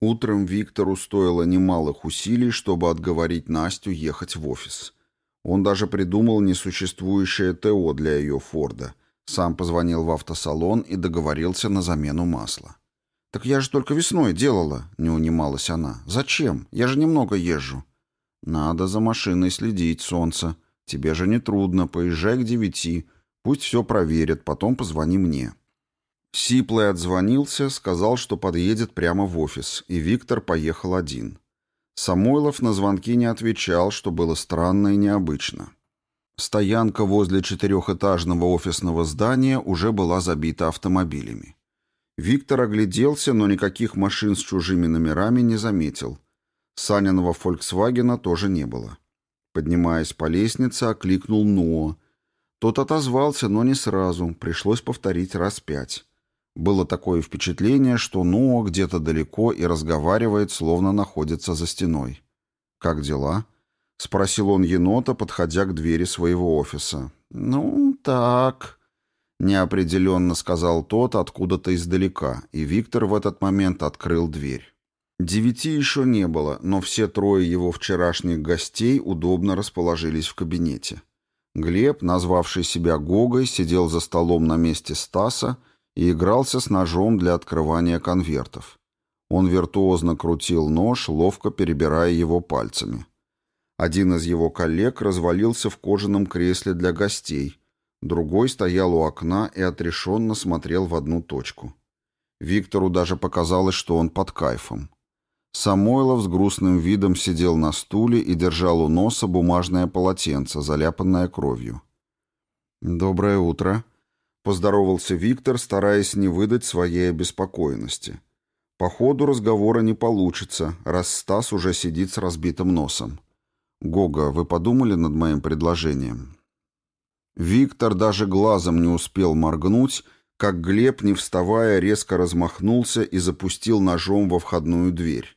Утром Виктору стоило немалых усилий, чтобы отговорить Настю ехать в офис. Он даже придумал несуществующее ТО для ее Форда. Сам позвонил в автосалон и договорился на замену масла. «Так я же только весной делала», — не унималась она. «Зачем? Я же немного езжу». «Надо за машиной следить, солнце. Тебе же не трудно. Поезжай к девяти. Пусть все проверят, потом позвони мне». Сиплый отзвонился, сказал, что подъедет прямо в офис, и Виктор поехал один. Самойлов на звонки не отвечал, что было странно и необычно. Стоянка возле четырехэтажного офисного здания уже была забита автомобилями. Виктор огляделся, но никаких машин с чужими номерами не заметил. Саниного «Фольксвагена» тоже не было. Поднимаясь по лестнице, окликнул Ноа. Тот отозвался, но не сразу, пришлось повторить раз пять. Было такое впечатление, что Ноа где-то далеко и разговаривает, словно находится за стеной. «Как дела?» — спросил он енота, подходя к двери своего офиса. «Ну, так...» — неопределенно сказал тот откуда-то издалека, и Виктор в этот момент открыл дверь. Девяти еще не было, но все трое его вчерашних гостей удобно расположились в кабинете. Глеб, назвавший себя Гогой, сидел за столом на месте Стаса и игрался с ножом для открывания конвертов. Он виртуозно крутил нож, ловко перебирая его пальцами. Один из его коллег развалился в кожаном кресле для гостей, другой стоял у окна и отрешенно смотрел в одну точку. Виктору даже показалось, что он под кайфом. Самойлов с грустным видом сидел на стуле и держал у носа бумажное полотенце, заляпанное кровью. «Доброе утро», Поздоровался Виктор, стараясь не выдать своей обеспокоенности. По ходу разговора не получится, раз Стас уже сидит с разбитым носом. «Гога, вы подумали над моим предложением?» Виктор даже глазом не успел моргнуть, как Глеб, не вставая, резко размахнулся и запустил ножом во входную дверь.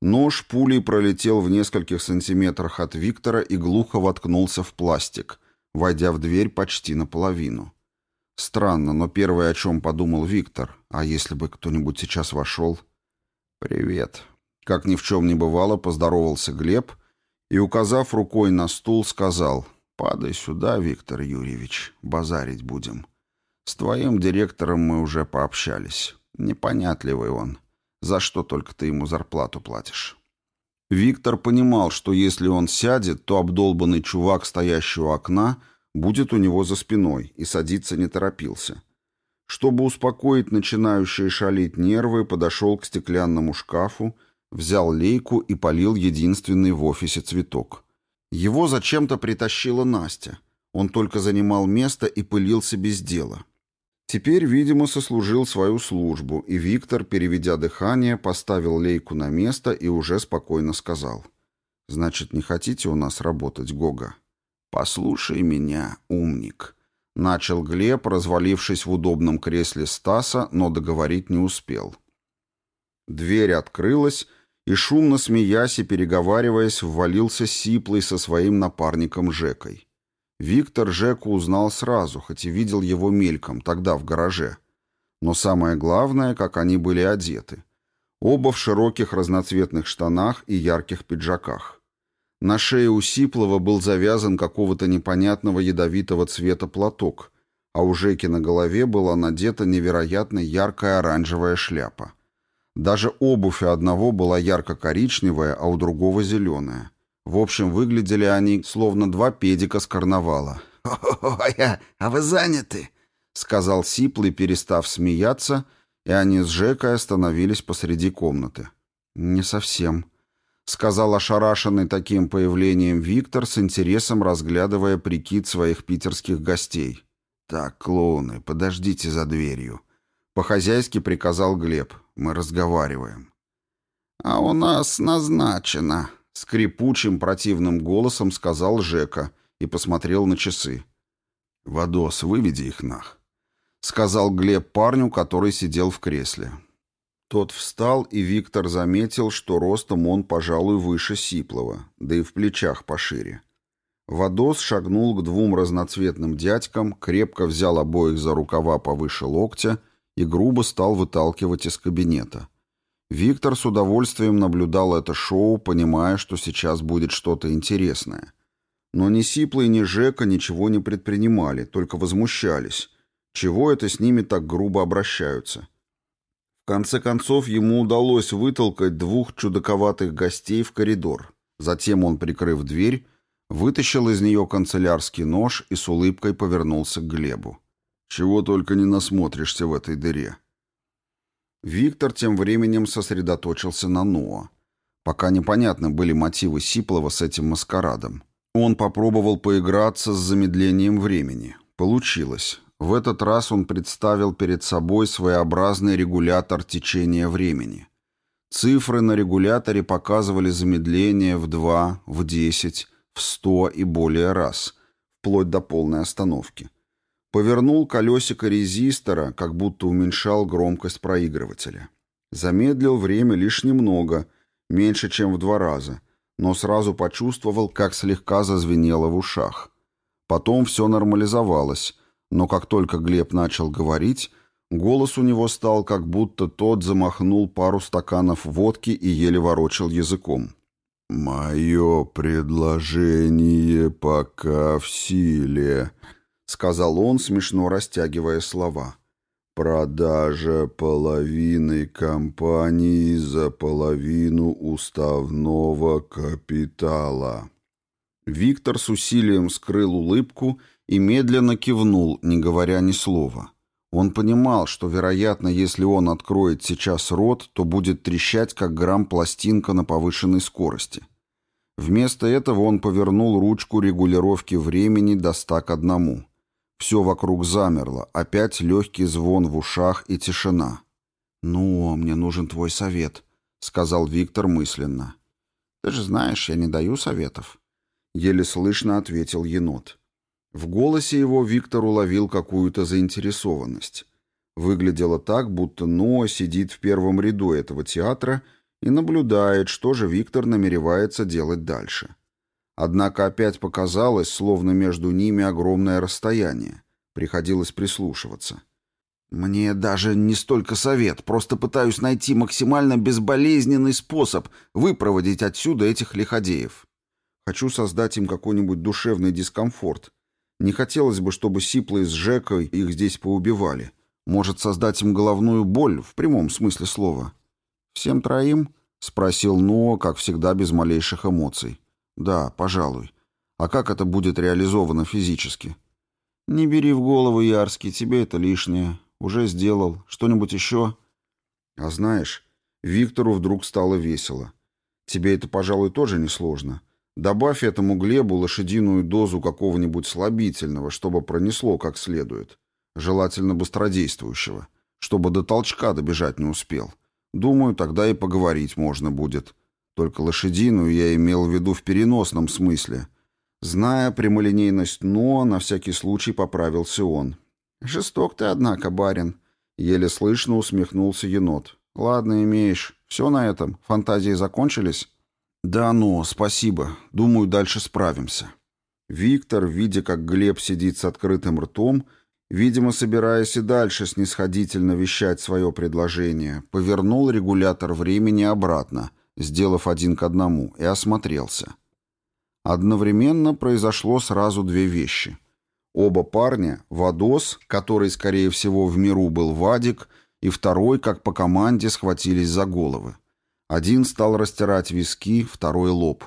Нож пулей пролетел в нескольких сантиметрах от Виктора и глухо воткнулся в пластик, войдя в дверь почти наполовину. Странно, но первое, о чем подумал Виктор, а если бы кто-нибудь сейчас вошел... «Привет». Как ни в чем не бывало, поздоровался Глеб и, указав рукой на стул, сказал «Падай сюда, Виктор Юрьевич, базарить будем. С твоим директором мы уже пообщались. Непонятливый он. За что только ты ему зарплату платишь?» Виктор понимал, что если он сядет, то обдолбанный чувак, стоящий у окна, будет у него за спиной, и садиться не торопился. Чтобы успокоить начинающие шалить нервы, подошел к стеклянному шкафу, взял лейку и полил единственный в офисе цветок. Его зачем-то притащила Настя. Он только занимал место и пылился без дела. Теперь, видимо, сослужил свою службу, и Виктор, переведя дыхание, поставил лейку на место и уже спокойно сказал. «Значит, не хотите у нас работать, Гога?» «Послушай меня, умник», — начал Глеб, развалившись в удобном кресле Стаса, но договорить не успел. Дверь открылась, и, шумно смеясь и переговариваясь, ввалился Сиплый со своим напарником Жекой. Виктор Жеку узнал сразу, хоть и видел его мельком, тогда в гараже. Но самое главное, как они были одеты. Оба в широких разноцветных штанах и ярких пиджаках. На шее у Сиплова был завязан какого-то непонятного ядовитого цвета платок, а у Жеки на голове была надета невероятно яркая оранжевая шляпа. Даже обувь у одного была ярко-коричневая, а у другого зеленая. В общем, выглядели они словно два педика с карнавала. «Ой, а вы заняты?» — сказал Сиплый, перестав смеяться, и они с Жекой остановились посреди комнаты. «Не совсем», сказал ошарашенный таким появлением Виктор с интересом разглядывая прикид своих питерских гостей. «Так, клоуны, подождите за дверью», — по-хозяйски приказал Глеб. «Мы разговариваем». «А у нас назначено», — скрипучим противным голосом сказал Жека и посмотрел на часы. «Вадос, выведи их нах», — сказал Глеб парню, который сидел в кресле. Тот встал, и Виктор заметил, что ростом он, пожалуй, выше Сиплова, да и в плечах пошире. Вадос шагнул к двум разноцветным дядькам, крепко взял обоих за рукава повыше локтя и грубо стал выталкивать из кабинета. Виктор с удовольствием наблюдал это шоу, понимая, что сейчас будет что-то интересное. Но ни Сиплый, ни Жека ничего не предпринимали, только возмущались. Чего это с ними так грубо обращаются? Конце концов, ему удалось вытолкать двух чудаковатых гостей в коридор. Затем он, прикрыв дверь, вытащил из нее канцелярский нож и с улыбкой повернулся к Глебу. «Чего только не насмотришься в этой дыре». Виктор тем временем сосредоточился на Ноа. Пока непонятны были мотивы Сиплова с этим маскарадом. Он попробовал поиграться с замедлением времени. Получилось. В этот раз он представил перед собой своеобразный регулятор течения времени. Цифры на регуляторе показывали замедление в 2, в 10, в 100 и более раз, вплоть до полной остановки. Повернул колесико резистора, как будто уменьшал громкость проигрывателя. Замедлил время лишь немного, меньше, чем в два раза, но сразу почувствовал, как слегка зазвенело в ушах. Потом все нормализовалось, но как только Глеб начал говорить, голос у него стал, как будто тот замахнул пару стаканов водки и еле ворочал языком. «Мое предложение пока в силе», — сказал он, смешно растягивая слова. «Продажа половины компании за половину уставного капитала». Виктор с усилием скрыл улыбку и медленно кивнул, не говоря ни слова. Он понимал, что, вероятно, если он откроет сейчас рот, то будет трещать, как грамм-пластинка на повышенной скорости. Вместо этого он повернул ручку регулировки времени до ста к одному. Все вокруг замерло, опять легкий звон в ушах и тишина. «Ну, мне нужен твой совет», — сказал Виктор мысленно. «Ты же знаешь, я не даю советов», — еле слышно ответил енот. В голосе его Виктор уловил какую-то заинтересованность. Выглядело так, будто Ноа сидит в первом ряду этого театра и наблюдает, что же Виктор намеревается делать дальше. Однако опять показалось, словно между ними огромное расстояние. Приходилось прислушиваться. «Мне даже не столько совет, просто пытаюсь найти максимально безболезненный способ выпроводить отсюда этих лиходеев. Хочу создать им какой-нибудь душевный дискомфорт, не хотелось бы, чтобы Сиплы с Жекой их здесь поубивали. Может создать им головную боль, в прямом смысле слова. «Всем троим?» — спросил Ноа, как всегда, без малейших эмоций. «Да, пожалуй. А как это будет реализовано физически?» «Не бери в голову, Ярский, тебе это лишнее. Уже сделал. Что-нибудь еще?» «А знаешь, Виктору вдруг стало весело. Тебе это, пожалуй, тоже несложно. Добавь этому Глебу лошадиную дозу какого-нибудь слабительного, чтобы пронесло как следует. Желательно быстродействующего. Чтобы до толчка добежать не успел. Думаю, тогда и поговорить можно будет. Только лошадиную я имел в виду в переносном смысле. Зная прямолинейность «но», на всякий случай поправился он. «Жесток ты, однако, барин», — еле слышно усмехнулся енот. «Ладно, имеешь. Все на этом. Фантазии закончились?» «Да ну, спасибо. Думаю, дальше справимся». Виктор, видя, как Глеб сидит с открытым ртом, видимо, собираясь и дальше снисходительно вещать свое предложение, повернул регулятор времени обратно, сделав один к одному, и осмотрелся. Одновременно произошло сразу две вещи. Оба парня, Вадос, который, скорее всего, в миру был Вадик, и второй, как по команде, схватились за головы. Один стал растирать виски, второй — лоб.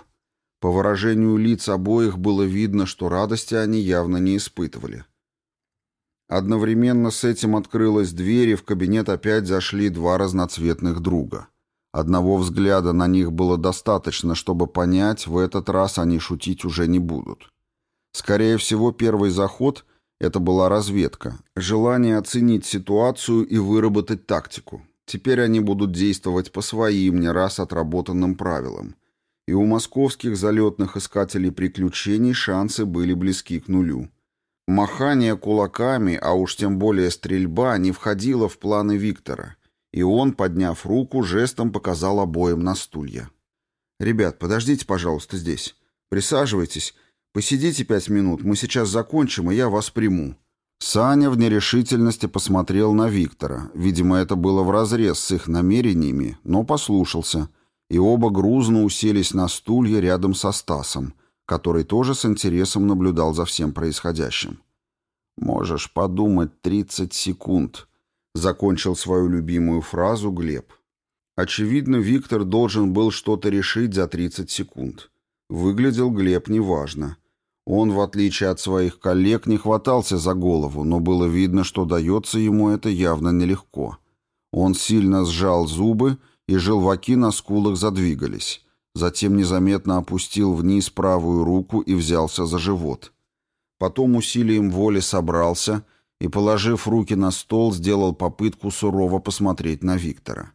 По выражению лиц обоих было видно, что радости они явно не испытывали. Одновременно с этим открылась дверь, и в кабинет опять зашли два разноцветных друга. Одного взгляда на них было достаточно, чтобы понять, в этот раз они шутить уже не будут. Скорее всего, первый заход — это была разведка, желание оценить ситуацию и выработать тактику. Теперь они будут действовать по своим, не раз отработанным правилам. И у московских залетных искателей приключений шансы были близки к нулю. Махание кулаками, а уж тем более стрельба, не входило в планы Виктора, и он, подняв руку, жестом показал обоим на стулья. «Ребят, подождите, пожалуйста, здесь. Присаживайтесь. Посидите пять минут, мы сейчас закончим, и я вас приму». Саня в нерешительности посмотрел на Виктора. Видимо, это было вразрез с их намерениями, но послушался. И оба грузно уселись на стулья рядом со Стасом, который тоже с интересом наблюдал за всем происходящим. «Можешь подумать тридцать секунд», — закончил свою любимую фразу Глеб. Очевидно, Виктор должен был что-то решить за тридцать секунд. Выглядел Глеб неважно. Он, в отличие от своих коллег, не хватался за голову, но было видно, что дается ему это явно нелегко. Он сильно сжал зубы, и желваки на скулах задвигались. Затем незаметно опустил вниз правую руку и взялся за живот. Потом усилием воли собрался и, положив руки на стол, сделал попытку сурово посмотреть на Виктора.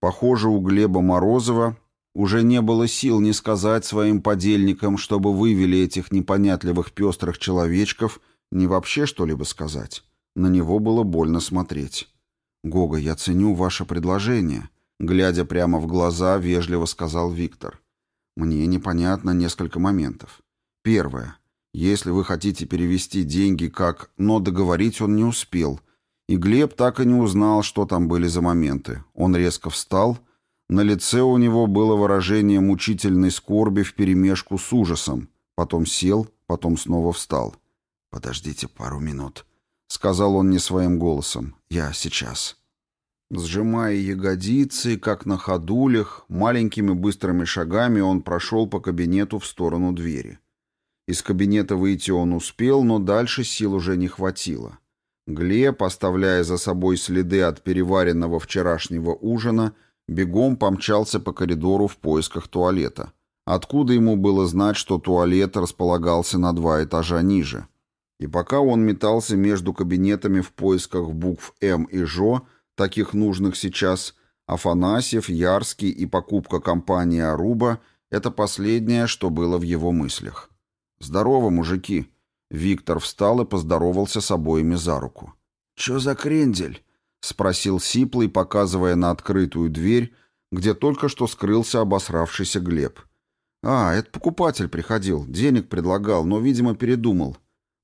Похоже, у Глеба Морозова уже не было сил не сказать своим подельникам, чтобы вывели этих непонятливых пестрых человечков, не вообще что-либо сказать. На него было больно смотреть. «Гога, я ценю ваше предложение», — глядя прямо в глаза, вежливо сказал Виктор. «Мне непонятно несколько моментов. Первое. Если вы хотите перевести деньги как... Но договорить он не успел. И Глеб так и не узнал, что там были за моменты. Он резко встал на лице у него было выражение мучительной скорби вперемешку с ужасом. Потом сел, потом снова встал. «Подождите пару минут», — сказал он не своим голосом. «Я сейчас». Сжимая ягодицы, как на ходулях, маленькими быстрыми шагами он прошел по кабинету в сторону двери. Из кабинета выйти он успел, но дальше сил уже не хватило. Глеб, оставляя за собой следы от переваренного вчерашнего ужина, — бегом помчался по коридору в поисках туалета. Откуда ему было знать, что туалет располагался на два этажа ниже? И пока он метался между кабинетами в поисках букв «М» и «Жо», таких нужных сейчас, Афанасьев, Ярский и покупка компании «Аруба» — это последнее, что было в его мыслях. «Здорово, мужики!» Виктор встал и поздоровался с обоими за руку. «Чё за крендель?» — спросил Сиплый, показывая на открытую дверь, где только что скрылся обосравшийся Глеб. «А, это покупатель приходил, денег предлагал, но, видимо, передумал.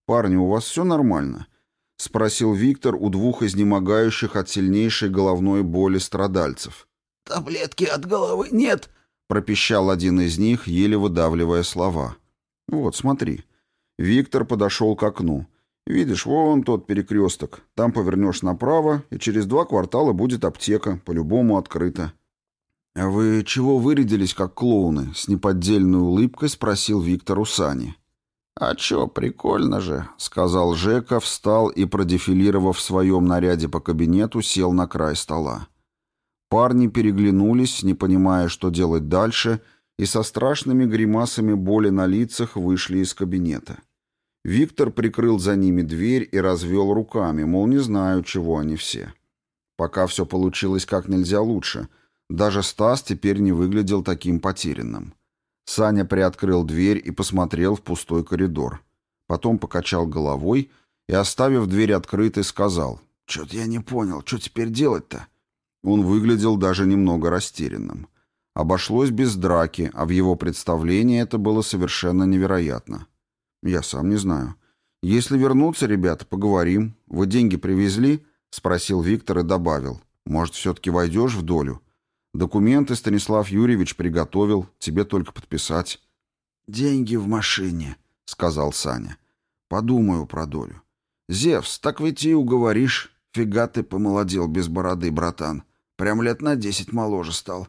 Парни, у вас все нормально?» — спросил Виктор у двух изнемогающих от сильнейшей головной боли страдальцев. «Таблетки от головы нет», — пропищал один из них, еле выдавливая слова. «Вот, смотри». Виктор подошел к окну. Видишь, вон тот перекресток. Там повернешь направо, и через два квартала будет аптека, по-любому открыта. «А вы чего вырядились, как клоуны?» — с неподдельной улыбкой спросил Виктор у Сани. «А чё, прикольно же», — сказал Жека, встал и, продефилировав в своем наряде по кабинету, сел на край стола. Парни переглянулись, не понимая, что делать дальше, и со страшными гримасами боли на лицах вышли из кабинета. Виктор прикрыл за ними дверь и развел руками, мол, не знаю, чего они все. Пока все получилось как нельзя лучше. Даже Стас теперь не выглядел таким потерянным. Саня приоткрыл дверь и посмотрел в пустой коридор. Потом покачал головой и, оставив дверь открытой, сказал, «Чё-то я не понял, что теперь делать-то?» Он выглядел даже немного растерянным. Обошлось без драки, а в его представлении это было совершенно невероятно. «Я сам не знаю. Если вернуться, ребята, поговорим. Вы деньги привезли?» — спросил Виктор и добавил. «Может, все-таки войдешь в долю? Документы Станислав Юрьевич приготовил, тебе только подписать». «Деньги в машине», — сказал Саня. «Подумаю про долю». «Зевс, так ведь и уговоришь. Фига ты помолодел без бороды, братан. Прям лет на десять моложе стал.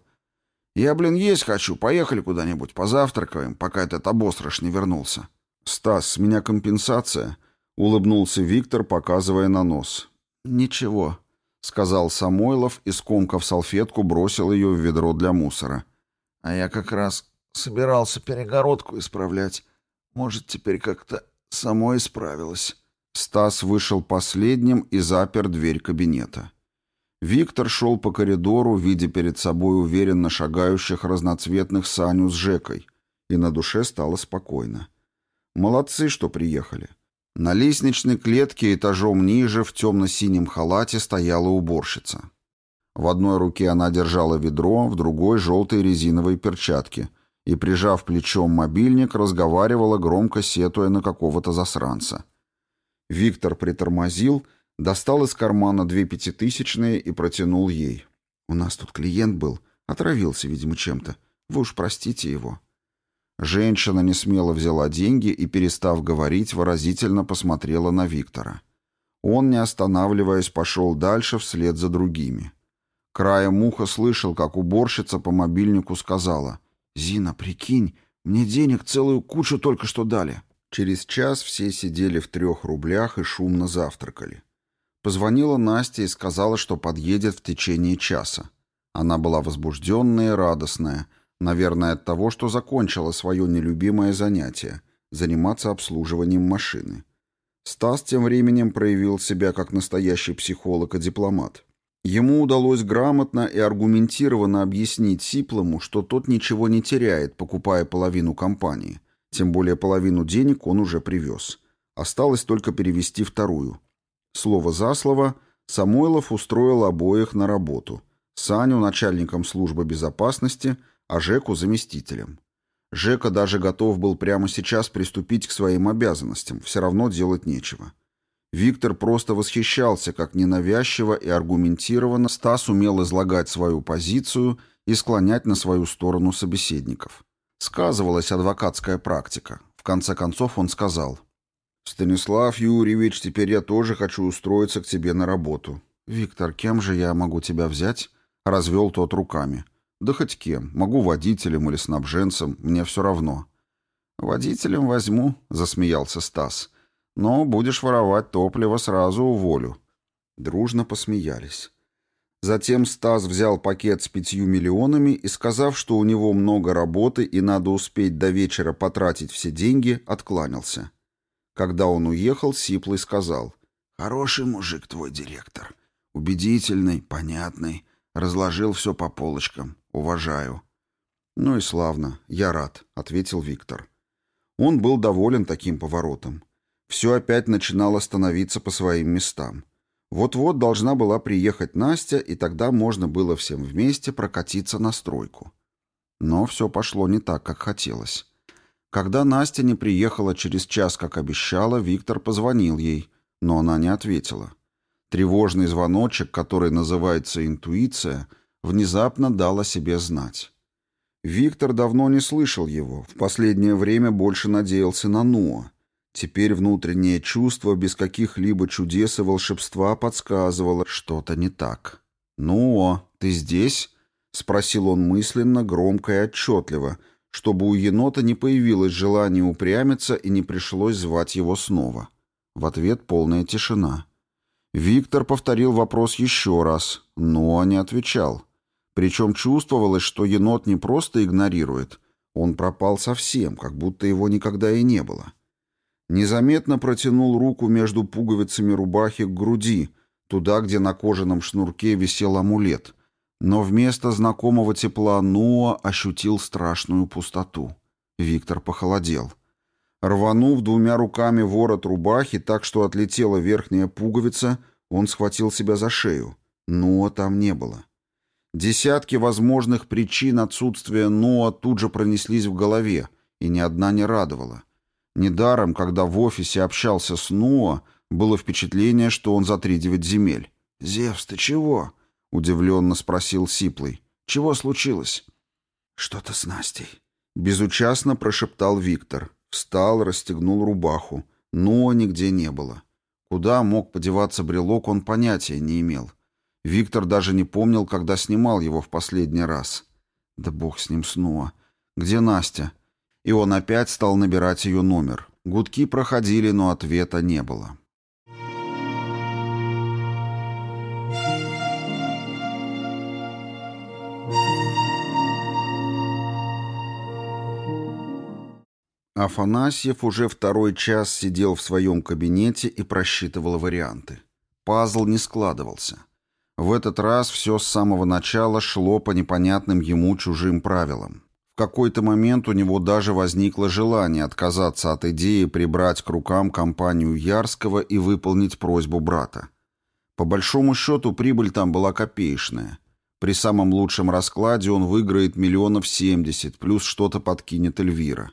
Я, блин, есть хочу. Поехали куда-нибудь, позавтракаем, пока этот обострыш не вернулся». «Стас, с меня компенсация», — улыбнулся Виктор, показывая на нос. «Ничего», — сказал Самойлов и, скомкав салфетку, бросил ее в ведро для мусора. «А я как раз собирался перегородку исправлять. Может, теперь как-то само исправилось». Стас вышел последним и запер дверь кабинета. Виктор шел по коридору, видя перед собой уверенно шагающих разноцветных Саню с Жекой, и на душе стало спокойно. Молодцы, что приехали. На лестничной клетке этажом ниже в темно-синем халате стояла уборщица. В одной руке она держала ведро, в другой — желтые резиновые перчатки и, прижав плечом мобильник, разговаривала, громко сетуя на какого-то засранца. Виктор притормозил, достал из кармана две пятитысячные и протянул ей. «У нас тут клиент был, отравился, видимо, чем-то. Вы уж простите его». Женщина несмело взяла деньги и, перестав говорить, выразительно посмотрела на Виктора. Он, не останавливаясь, пошел дальше вслед за другими. Краем уха слышал, как уборщица по мобильнику сказала «Зина, прикинь, мне денег целую кучу только что дали». Через час все сидели в трех рублях и шумно завтракали. Позвонила Настя и сказала, что подъедет в течение часа. Она была возбужденная и радостная, наверное, от того, что закончила свое нелюбимое занятие — заниматься обслуживанием машины. Стас тем временем проявил себя как настоящий психолог и дипломат. Ему удалось грамотно и аргументированно объяснить Сиплому, что тот ничего не теряет, покупая половину компании. Тем более половину денег он уже привез. Осталось только перевести вторую. Слово за слово, Самойлов устроил обоих на работу. Саню начальником службы безопасности, а Жеку заместителем. Жека даже готов был прямо сейчас приступить к своим обязанностям, все равно делать нечего. Виктор просто восхищался, как ненавязчиво и аргументированно Стас умел излагать свою позицию и склонять на свою сторону собеседников. Сказывалась адвокатская практика. В конце концов он сказал, «Станислав Юрьевич, теперь я тоже хочу устроиться к тебе на работу». «Виктор, кем же я могу тебя взять?» Развел тот руками. «Да хоть кем. Могу водителем или снабженцем. Мне все равно». «Водителем возьму», — засмеялся Стас. «Но будешь воровать топливо, сразу уволю». Дружно посмеялись. Затем Стас взял пакет с пятью миллионами и, сказав, что у него много работы и надо успеть до вечера потратить все деньги, откланялся. Когда он уехал, Сиплый сказал. «Хороший мужик твой директор. Убедительный, понятный. Разложил все по полочкам. Уважаю». «Ну и славно. Я рад», — ответил Виктор. Он был доволен таким поворотом. Все опять начинало становиться по своим местам. Вот-вот должна была приехать Настя, и тогда можно было всем вместе прокатиться на стройку. Но все пошло не так, как хотелось. Когда Настя не приехала через час, как обещала, Виктор позвонил ей, но она не ответила. Тревожный звоночек, который называется интуиция, внезапно дал о себе знать. Виктор давно не слышал его, в последнее время больше надеялся на Нуа. Теперь внутреннее чувство без каких-либо чудес и волшебства подсказывало, что-то не так. «Нуа, ты здесь?» — спросил он мысленно, громко и отчетливо — чтобы у енота не появилось желание упрямиться и не пришлось звать его снова. В ответ полная тишина. Виктор повторил вопрос еще раз, но не отвечал. Причем чувствовалось, что енот не просто игнорирует, он пропал совсем, как будто его никогда и не было. Незаметно протянул руку между пуговицами рубахи к груди, туда, где на кожаном шнурке висел амулет — но вместо знакомого тепла Ноа ощутил страшную пустоту. Виктор похолодел. Рванув двумя руками ворот рубахи так, что отлетела верхняя пуговица, он схватил себя за шею. Ноа там не было. Десятки возможных причин отсутствия Ноа тут же пронеслись в голове, и ни одна не радовала. Недаром, когда в офисе общался с Ноа, было впечатление, что он за три девять земель. «Зевс, ты чего?» Удивленно спросил Сиплый. «Чего случилось?» «Что-то с Настей». Безучастно прошептал Виктор. Встал, расстегнул рубаху. Но нигде не было. Куда мог подеваться брелок, он понятия не имел. Виктор даже не помнил, когда снимал его в последний раз. Да бог с ним снова. Где Настя? И он опять стал набирать ее номер. Гудки проходили, но ответа не было. Афанасьев уже второй час сидел в своем кабинете и просчитывал варианты. Пазл не складывался. В этот раз все с самого начала шло по непонятным ему чужим правилам. В какой-то момент у него даже возникло желание отказаться от идеи прибрать к рукам компанию Ярского и выполнить просьбу брата. По большому счету прибыль там была копеечная. При самом лучшем раскладе он выиграет миллионов семьдесят, плюс что-то подкинет Эльвира.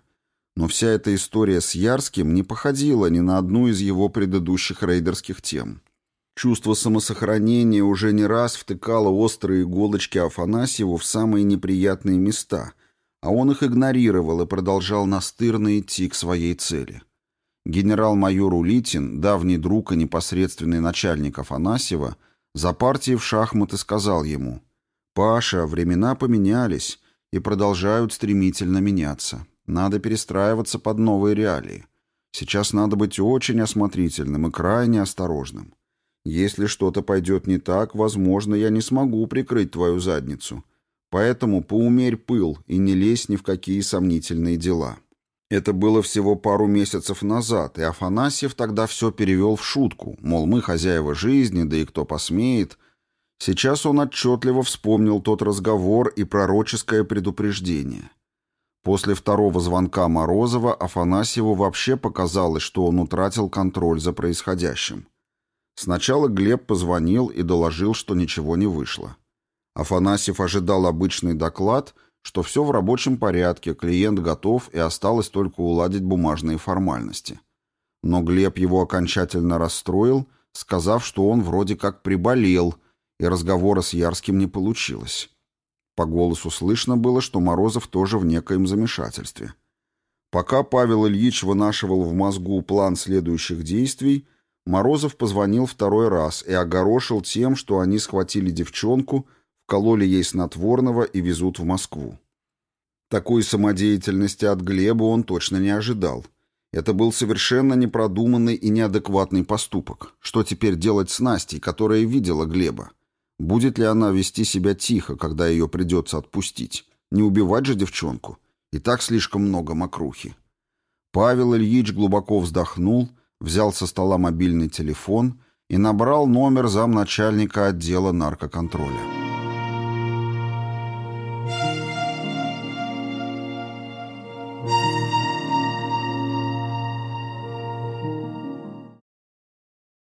Но вся эта история с Ярским не походила ни на одну из его предыдущих рейдерских тем. Чувство самосохранения уже не раз втыкало острые иголочки Афанасьеву в самые неприятные места, а он их игнорировал и продолжал настырно идти к своей цели. Генерал-майор Улитин, давний друг и непосредственный начальник Афанасьева, за партией в шахматы сказал ему «Паша, времена поменялись и продолжают стремительно меняться. Надо перестраиваться под новые реалии. Сейчас надо быть очень осмотрительным и крайне осторожным. Если что-то пойдет не так, возможно, я не смогу прикрыть твою задницу. Поэтому поумерь пыл и не лезь ни в какие сомнительные дела». Это было всего пару месяцев назад, и Афанасьев тогда все перевел в шутку, мол, мы хозяева жизни, да и кто посмеет. Сейчас он отчетливо вспомнил тот разговор и пророческое предупреждение. После второго звонка Морозова Афанасьеву вообще показалось, что он утратил контроль за происходящим. Сначала Глеб позвонил и доложил, что ничего не вышло. Афанасьев ожидал обычный доклад — что все в рабочем порядке, клиент готов и осталось только уладить бумажные формальности. Но Глеб его окончательно расстроил, сказав, что он вроде как приболел, и разговора с Ярским не получилось. По голосу слышно было, что Морозов тоже в некоем замешательстве. Пока Павел Ильич вынашивал в мозгу план следующих действий, Морозов позвонил второй раз и огорошил тем, что они схватили девчонку – Кололи ей снотворного и везут в Москву. Такой самодеятельности от Глеба он точно не ожидал. Это был совершенно непродуманный и неадекватный поступок. Что теперь делать с Настей, которая видела Глеба? Будет ли она вести себя тихо, когда ее придется отпустить? Не убивать же девчонку? И так слишком много мокрухи. Павел Ильич глубоко вздохнул, взял со стола мобильный телефон и набрал номер замначальника отдела наркоконтроля.